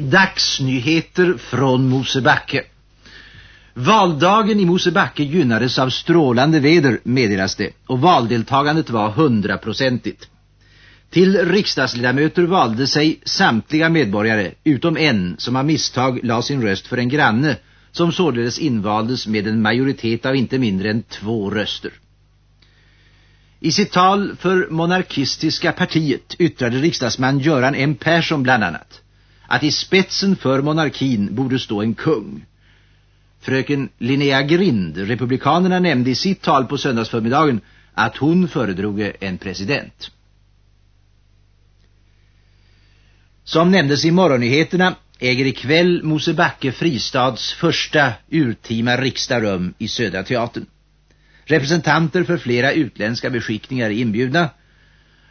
Dagsnyheter från Mosebacke. Valdagen i Mosebacke gynnades av strålande väder, meddelas det, och valdeltagandet var hundraprocentigt. Till riksdagsledamöter valde sig samtliga medborgare, utom en som av misstag la sin röst för en granne, som således invaldes med en majoritet av inte mindre än två röster. I sitt tal för monarkistiska partiet yttrade riksdagsman Göran M. Persson bland annat att i spetsen för monarkin borde stå en kung. Fröken Linnea Grind, republikanerna, nämnde i sitt tal på söndagsförmiddagen att hon föredrog en president. Som nämndes i morgonnyheterna äger ikväll Mosebacke fristads första urtima riksdag rum i Södra teatern. Representanter för flera utländska beskickningar är inbjudna,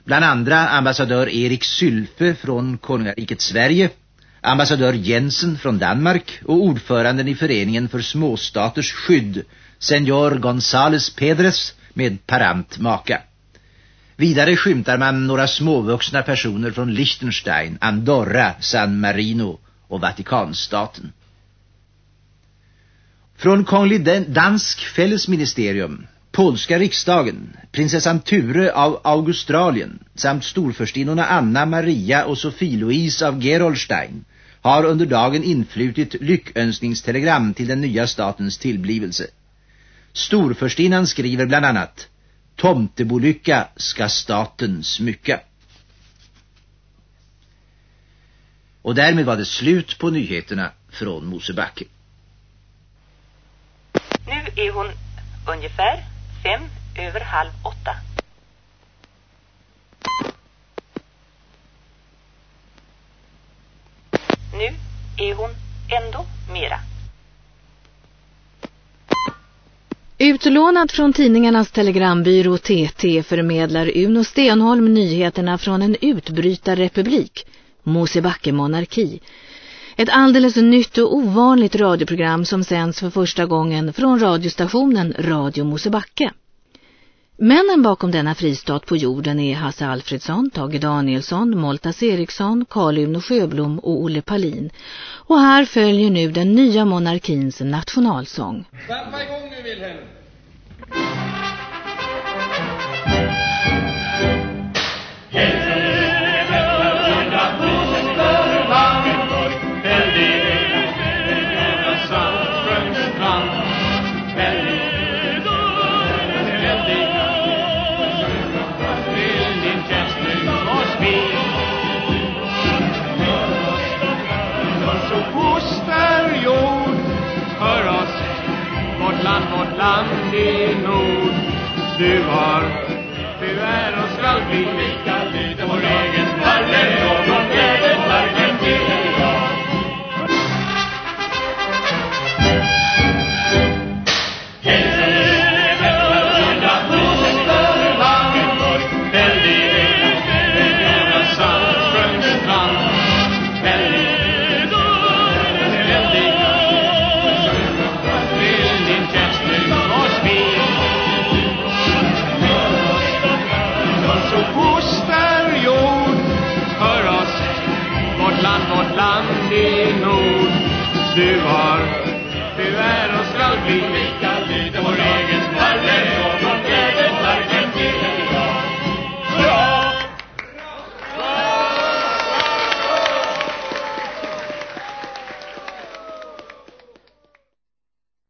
bland andra ambassadör Erik Sylfe från Konungariket Sverige, ambassadör Jensen från Danmark och ordföranden i föreningen för småstaters skydd, senior Gonzales Pedres med parant maka. Vidare skymtar man några småvuxna personer från Liechtenstein, Andorra, San Marino och Vatikanstaten. Från Konglig Dansk Fällesministerium, polska riksdagen, prinsessan Ture av Australien samt storförstinnorna Anna Maria och Sophie Louise av Gerolstein har under dagen influtit lyckönskningstelegram till den nya statens tillblivelse. Storförstinnan skriver bland annat Tomtebolycka ska staten smycka. Och därmed var det slut på nyheterna från Mosebacke. Nu är hon ungefär fem över halv åtta. Nu är hon ändå mera. Utlånat från tidningarnas telegrambyrå TT förmedlar Uno Stenholm nyheterna från en utbrytarrepublik, Mosebacke monarki. Ett alldeles nytt och ovanligt radioprogram som sänds för första gången från radiostationen Radio Mosebacke. Männen bakom denna fristat på jorden är Hasse Alfredsson, Tage Danielsson, Moltas Eriksson, Karl Uno Sjöblom och Olle Palin. Och här följer nu den nya monarkins nationalsång. Stampa igång nu, Wilhelm! Land i nord. Du har, me.